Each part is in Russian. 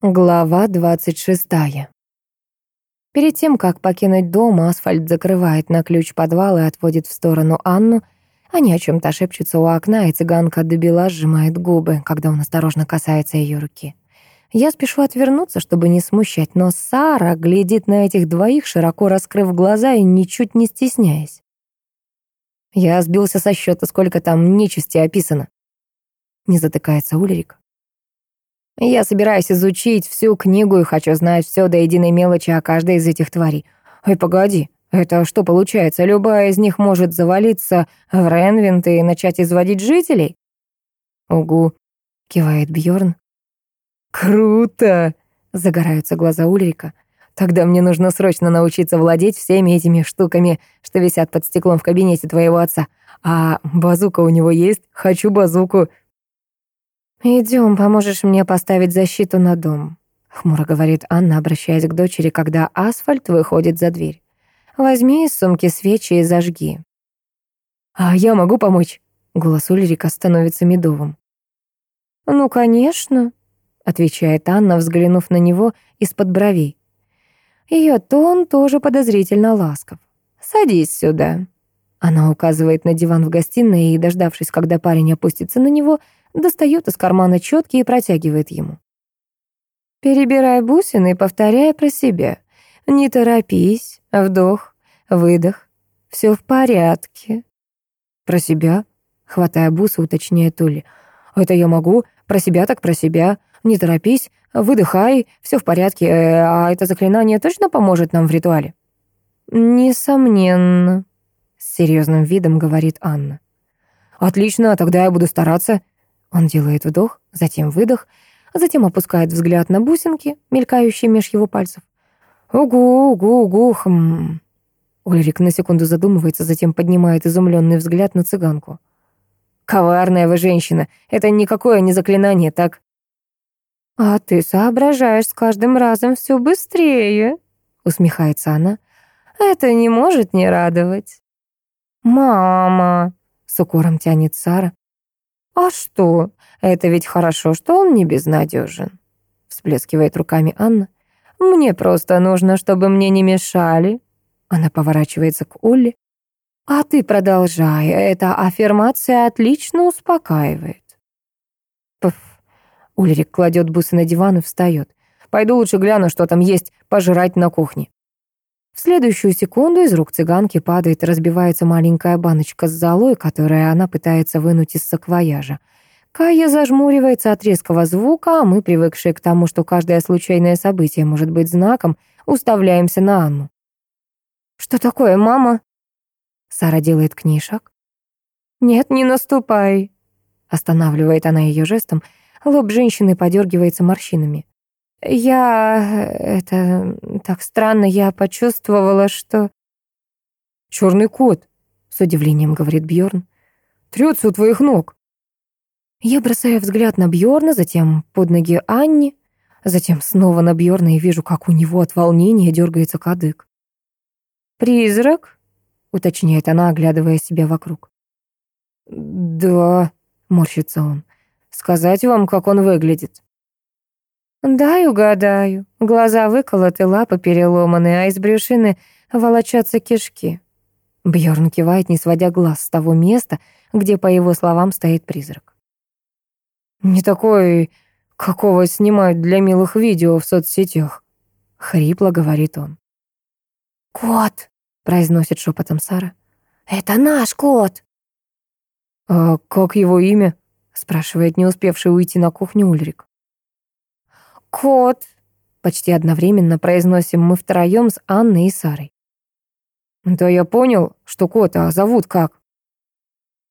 Глава 26. Перед тем, как покинуть дом, асфальт закрывает на ключ подвал и отводит в сторону Анну. Они о чем то шепчутся у окна, и цыганка добила сжимает губы, когда он осторожно касается ее руки. Я спешу отвернуться, чтобы не смущать, но Сара глядит на этих двоих, широко раскрыв глаза и ничуть не стесняясь. Я сбился со счета, сколько там нечисти описано. Не затыкается Ульрик. Я собираюсь изучить всю книгу и хочу знать все до единой мелочи о каждой из этих тварей. Ой, погоди, это что получается? Любая из них может завалиться в Ренвинт и начать изводить жителей? Угу, кивает Бьорн. Круто! Загораются глаза Ульрика. Тогда мне нужно срочно научиться владеть всеми этими штуками, что висят под стеклом в кабинете твоего отца. А базука у него есть? Хочу базуку. «Идем, поможешь мне поставить защиту на дом», — хмуро говорит Анна, обращаясь к дочери, когда асфальт выходит за дверь. «Возьми из сумки свечи и зажги». «А я могу помочь?» — голос Ульрика становится медовым. «Ну, конечно», — отвечает Анна, взглянув на него из-под бровей. Ее тон тоже подозрительно ласков. «Садись сюда». Она указывает на диван в гостиной и, дождавшись, когда парень опустится на него, — достает из кармана четкие и протягивает ему. Перебирая бусины, повторяя про себя. «Не торопись, вдох, выдох, все в порядке». «Про себя?» — хватая бусы, уточняет Ули. «Это я могу, про себя так про себя. Не торопись, выдыхай, все в порядке. Э, а это заклинание точно поможет нам в ритуале?» «Несомненно», — с серьезным видом говорит Анна. «Отлично, тогда я буду стараться», он делает вдох, затем выдох, а затем опускает взгляд на бусинки, мелькающие меж его пальцев. «Угу, угу, угу, хм...» Ульрик на секунду задумывается, затем поднимает изумленный взгляд на цыганку. «Коварная вы женщина! Это никакое не заклинание, так?» «А ты соображаешь с каждым разом все быстрее», — усмехается она. «Это не может не радовать». «Мама!» — с укором тянет Сара. «А что? Это ведь хорошо, что он не безнадежен», — всплескивает руками Анна. «Мне просто нужно, чтобы мне не мешали». Она поворачивается к Олле. «А ты продолжай, эта аффирмация отлично успокаивает». Пф. Ульрик кладет бусы на диван и встает. «Пойду лучше гляну, что там есть пожрать на кухне» следующую секунду из рук цыганки падает и разбивается маленькая баночка с золой, которую она пытается вынуть из саквояжа. Кая зажмуривается от резкого звука, а мы, привыкшие к тому, что каждое случайное событие может быть знаком, уставляемся на Анну. «Что такое, мама?» Сара делает к ней шаг. «Нет, не наступай!» Останавливает она ее жестом. Лоб женщины подергивается морщинами. Я... Э, это... так странно, я почувствовала, что...» «Черный кот», — с удивлением говорит Бьорн, — «трется у твоих ног». Я бросаю взгляд на Бьорна, затем под ноги Анни, затем снова на Бьорна и вижу, как у него от волнения дергается кадык. «Призрак?» — уточняет она, оглядывая себя вокруг. «Да», — морщится он, — «сказать вам, как он выглядит». «Дай угадаю. Глаза выколоты, лапы переломаны, а из брюшины волочатся кишки». Бьорн кивает, не сводя глаз с того места, где, по его словам, стоит призрак. «Не такой, какого снимают для милых видео в соцсетях», — хрипло говорит он. «Кот», — произносит шепотом Сара. «Это наш кот». «А как его имя?» — спрашивает не успевший уйти на кухню Ульрик. «Кот!» — почти одновременно произносим мы втроем с Анной и Сарой. «Да я понял, что кота а зовут как?»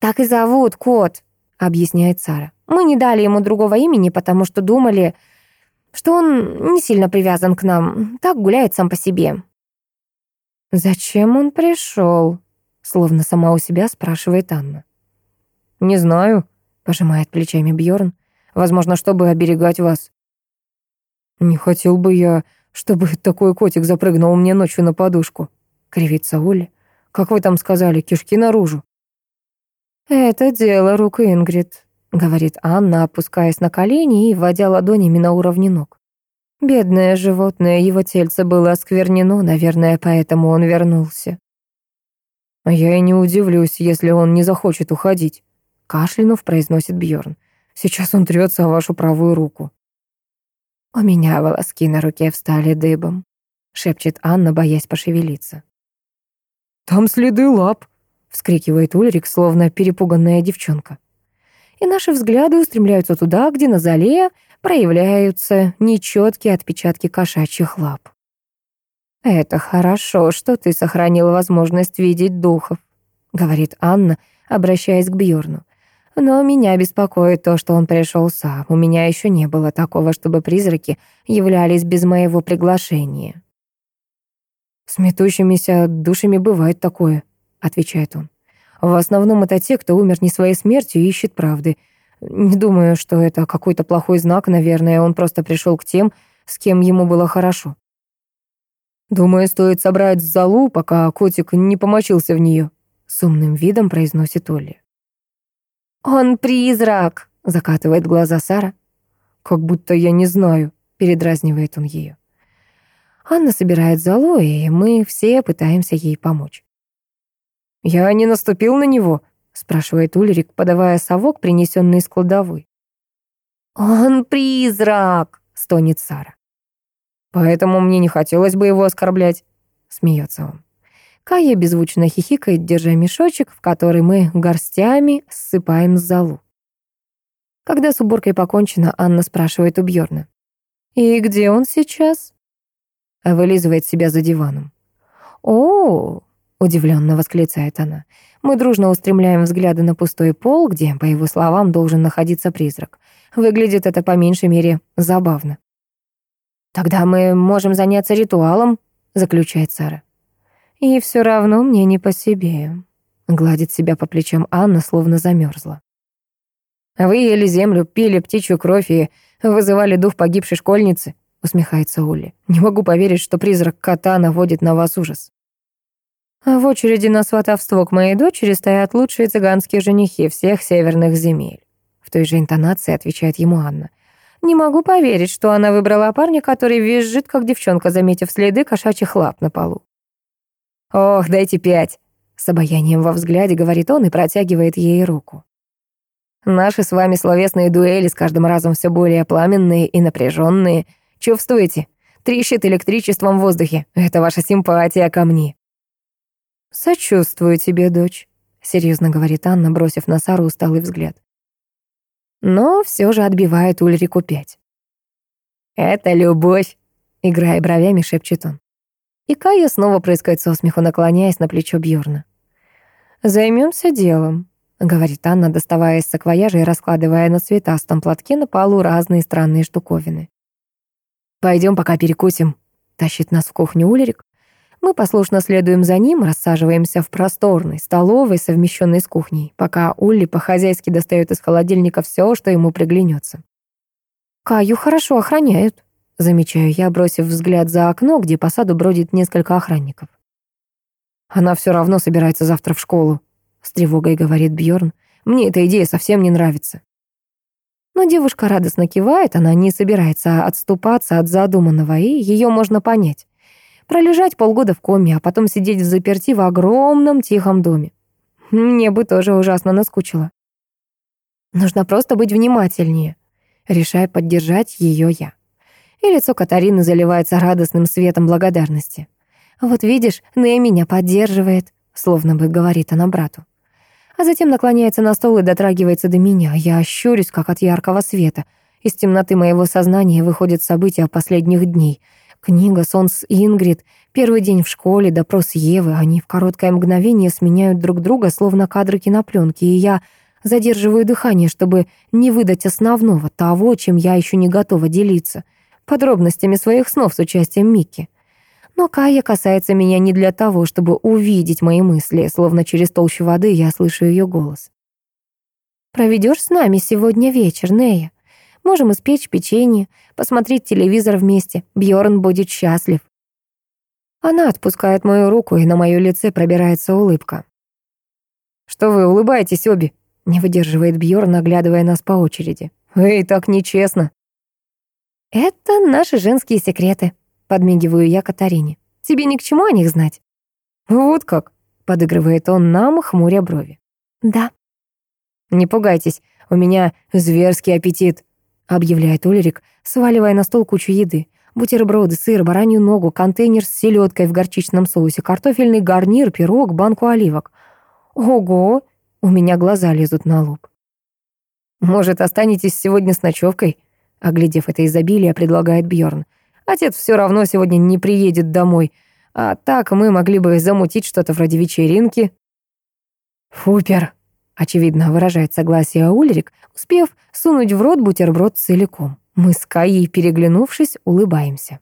«Так и зовут кот», — объясняет Сара. «Мы не дали ему другого имени, потому что думали, что он не сильно привязан к нам, так гуляет сам по себе». «Зачем он пришел?» — словно сама у себя спрашивает Анна. «Не знаю», — пожимает плечами Бьорн. «Возможно, чтобы оберегать вас». Не Хотел бы я, чтобы такой котик запрыгнул мне ночью на подушку. Кривится Оля. Как вы там сказали, кишки наружу. Это дело рук Ингрид, говорит Анна, опускаясь на колени и вводя ладонями на уровне ног. Бедное животное, его тельце было осквернено, наверное, поэтому он вернулся. Я и не удивлюсь, если он не захочет уходить, кашлянув произносит Бьорн. Сейчас он трется о вашу правую руку. У меня волоски на руке встали дыбом, шепчет Анна, боясь пошевелиться. Там следы лап, вскрикивает Ульрик, словно перепуганная девчонка. И наши взгляды устремляются туда, где на зале проявляются нечеткие отпечатки кошачьих лап. «Это хорошо, что ты сохранил возможность видеть духов», — говорит Анна, обращаясь к Бьорну. Но меня беспокоит то, что он пришел сам. У меня еще не было такого, чтобы призраки являлись без моего приглашения. «С метущимися душами бывает такое», — отвечает он. «В основном это те, кто умер не своей смертью и ищет правды. Не думаю, что это какой-то плохой знак, наверное, он просто пришел к тем, с кем ему было хорошо». «Думаю, стоит собрать залу, пока котик не помочился в нее», — с умным видом произносит Оля. Олли. «Он призрак!» — закатывает глаза Сара. «Как будто я не знаю», — передразнивает он ее. Анна собирает залу, и мы все пытаемся ей помочь. «Я не наступил на него?» — спрашивает Ульрик, подавая совок, принесенный из кладовой. «Он призрак!» — стонет Сара. Поэтому мне не хотелось бы его оскорблять», — смеется он. Кая беззвучно хихикает, держа мешочек, в который мы горстями ссыпаем золу. Когда с уборкой покончено, Анна спрашивает у Бьорна. «И где он сейчас?» а Вылизывает себя за диваном. «О!» — удивленно восклицает она. Мы дружно устремляем взгляды на пустой пол, где, по его словам, должен находиться призрак. Выглядит это, по меньшей мере, забавно. «Тогда мы можем заняться ритуалом», — заключает Сара. И все равно мне не по себе. Гладит себя по плечам Анна, словно замерзла. «Вы ели землю, пили птичью кровь и вызывали дух погибшей школьницы», усмехается Олли. «Не могу поверить, что призрак кота наводит на вас ужас». «А «В очереди на сватовство к моей дочери стоят лучшие цыганские женихи всех северных земель», в той же интонации отвечает ему Анна. «Не могу поверить, что она выбрала парня, который визжит, как девчонка, заметив следы кошачьих лап на полу». «Ох, дайте пять!» С обаянием во взгляде говорит он и протягивает ей руку. «Наши с вами словесные дуэли с каждым разом все более пламенные и напряженные. Чувствуете? Трещит электричеством в воздухе. Это ваша симпатия ко мне». «Сочувствую тебе, дочь», — серьезно говорит Анна, бросив на Сару усталый взгляд. Но все же отбивает Ульрику пять. «Это любовь», — играя бровями, шепчет он. И Кая снова прыскает со смеху, наклоняясь на плечо Бьорна. Займемся делом», — говорит Анна, доставая из саквояжа и раскладывая на цветастом платке на полу разные странные штуковины. Пойдем, пока перекусим», — тащит нас в кухню Улерик. Мы послушно следуем за ним, рассаживаемся в просторной столовой, совмещенной с кухней, пока Улли по-хозяйски достает из холодильника все, что ему приглянется. «Каю хорошо охраняют», Замечаю я, бросив взгляд за окно, где по саду бродит несколько охранников. «Она все равно собирается завтра в школу», — с тревогой говорит Бьорн. «Мне эта идея совсем не нравится». Но девушка радостно кивает, она не собирается отступаться от задуманного, и ее можно понять. Пролежать полгода в коме, а потом сидеть в заперти в огромном тихом доме. Мне бы тоже ужасно наскучило. Нужно просто быть внимательнее, решая поддержать ее я. И лицо Катарины заливается радостным светом благодарности. «Вот видишь, Нэй меня поддерживает», — словно бы говорит она брату. А затем наклоняется на стол и дотрагивается до меня. Я ощурюсь, как от яркого света. Из темноты моего сознания выходят события последних дней. Книга «Сон с Ингрид», первый день в школе, допрос Евы. Они в короткое мгновение сменяют друг друга, словно кадры кинопленки, и я задерживаю дыхание, чтобы не выдать основного, того, чем я еще не готова делиться — Подробностями своих снов с участием Микки. Но Кая касается меня не для того, чтобы увидеть мои мысли, словно через толщу воды я слышу ее голос. «Проведешь с нами сегодня вечер, Нея? Можем испечь печенье, посмотреть телевизор вместе. Бьорн будет счастлив». Она отпускает мою руку, и на моё лице пробирается улыбка. «Что вы улыбаетесь обе?» — не выдерживает Бьорн, оглядывая нас по очереди. «Эй, так нечестно!» «Это наши женские секреты», — подмигиваю я Катарине. «Тебе ни к чему о них знать». «Вот как», — подыгрывает он нам, хмуря брови. «Да». «Не пугайтесь, у меня зверский аппетит», — объявляет Ульрик, сваливая на стол кучу еды. Бутерброды, сыр, баранью ногу, контейнер с селедкой в горчичном соусе, картофельный гарнир, пирог, банку оливок. «Ого!» — у меня глаза лезут на лоб. «Может, останетесь сегодня с ночевкой?» оглядев это изобилие, предлагает Бьорн. Отец все равно сегодня не приедет домой. А так мы могли бы замутить что-то вроде вечеринки. Фупер, очевидно, выражает согласие Ульрик, успев сунуть в рот бутерброд целиком. Мы с Каей, переглянувшись, улыбаемся.